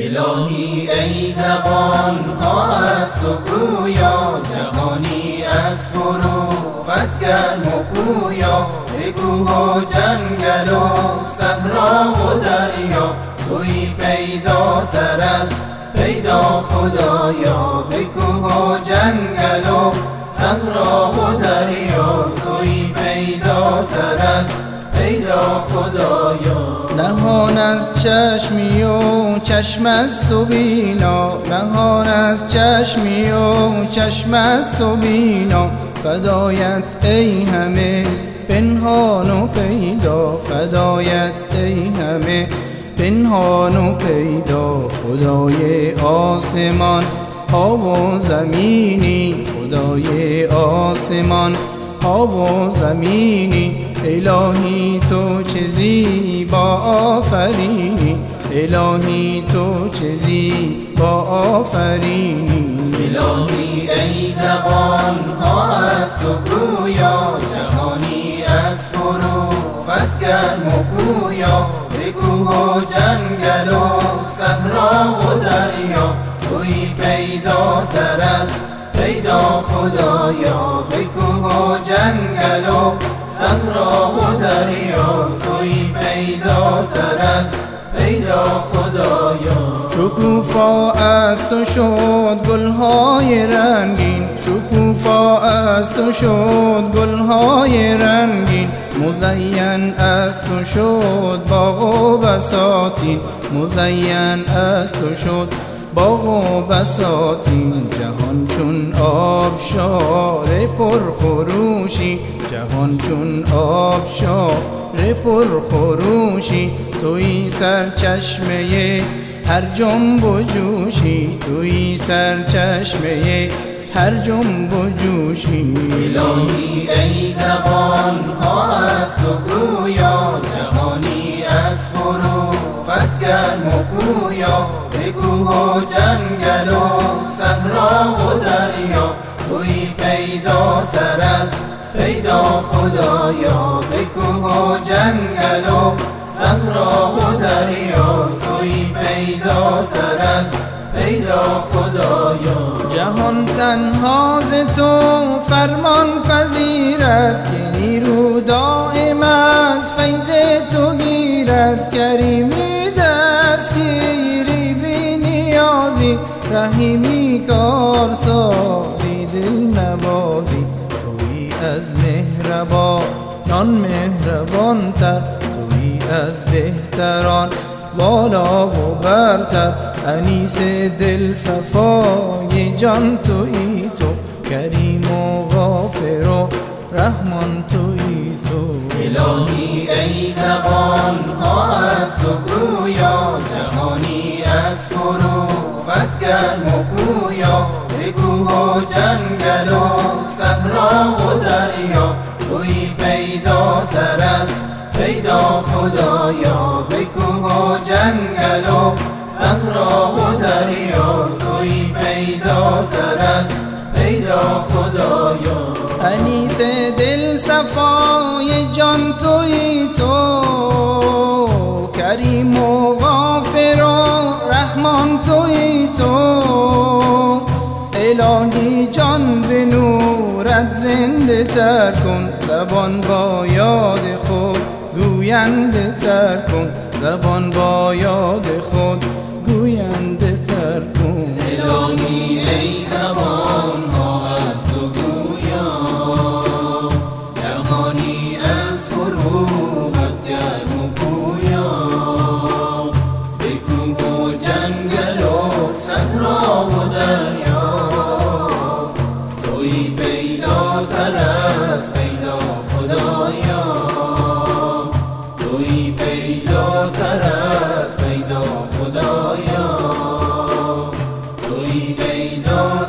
الهی ای زبان ها از تو گویا جهانی از فروغت گرم و پویا. بگو و جنگل و صحرا و دریا توی پیدا تر از پیدا خدایا. بگو و جنگل و صحرا و دریا توی پیدا تر از پیدا خدایا. نهان از چشمی و چشم است و بینا. نهان از چشمی و چشم است و بینا. فدایت ای همه پنهان و پیدا. فدایت ای همه پنهان و پیدا. خدای آسمان ها و زمینی. خدای آسمان و زمینی. الهی تو چه زیبا آفرینی. الهی تو چه زیبا آفرینی. الهی ای زبان ها از تو گویا جهانی از فروغت گرم و پویا بگو و جنگل و صحرا و دریا توی پیدا تر از پیدا خدایا بگو و جنگل و صحرا و دریا توی پیدا تر از پیدا خدایا. شکوفا از تو شد گلهای رنگین شکوفا از تو شد گلهای رنگین مزین از تو شد باغ و بساتین مزین از تو شد باغ و بساتین جهان چون آبشار پرخروشی جهان چون آبشار پرخروشی. توی سرچشمه هر جنب و جوشی توی سرچشمه هر جنب و جوشی. الهی ای زبان ها از تو گویا گرم و پویا بگو و جنگل و صحرا و دریا. توی پیدا تر از پیدا خدایا بگو و جنگل و صحرا و دریا. توی پیدا تر از پیدا خدایا. جهان تنها ز تو فرمان پذیرد که نیرو دائم از فیض تو گیرد. کریمی رحیمی کار سازی دل نوازی. توی از مهربانان مهربان تر. توی از بهتران بالا و برتر. انیس دل صفای جان توی تو کریم و غافر و رحمان. توی تو الهی ای زبان ها از تو گویا. جهانی از فروغت گرم و پویا بگو و جنگل و صحرا و دریا. توی پیدا تر از پیدا خدایا. بگو و جنگل و صحرا و دریا. توی پیدا تر از پیدا خدایا. انیس دل صفای جان توی تو. الهی جان به نورت زنده تر کن. زبان با یاد خود گوینده تر کن. زبان با یاد خود گوینده تر کن. الهی ای توی پیدا تر از پیدا خدایا توی پیدا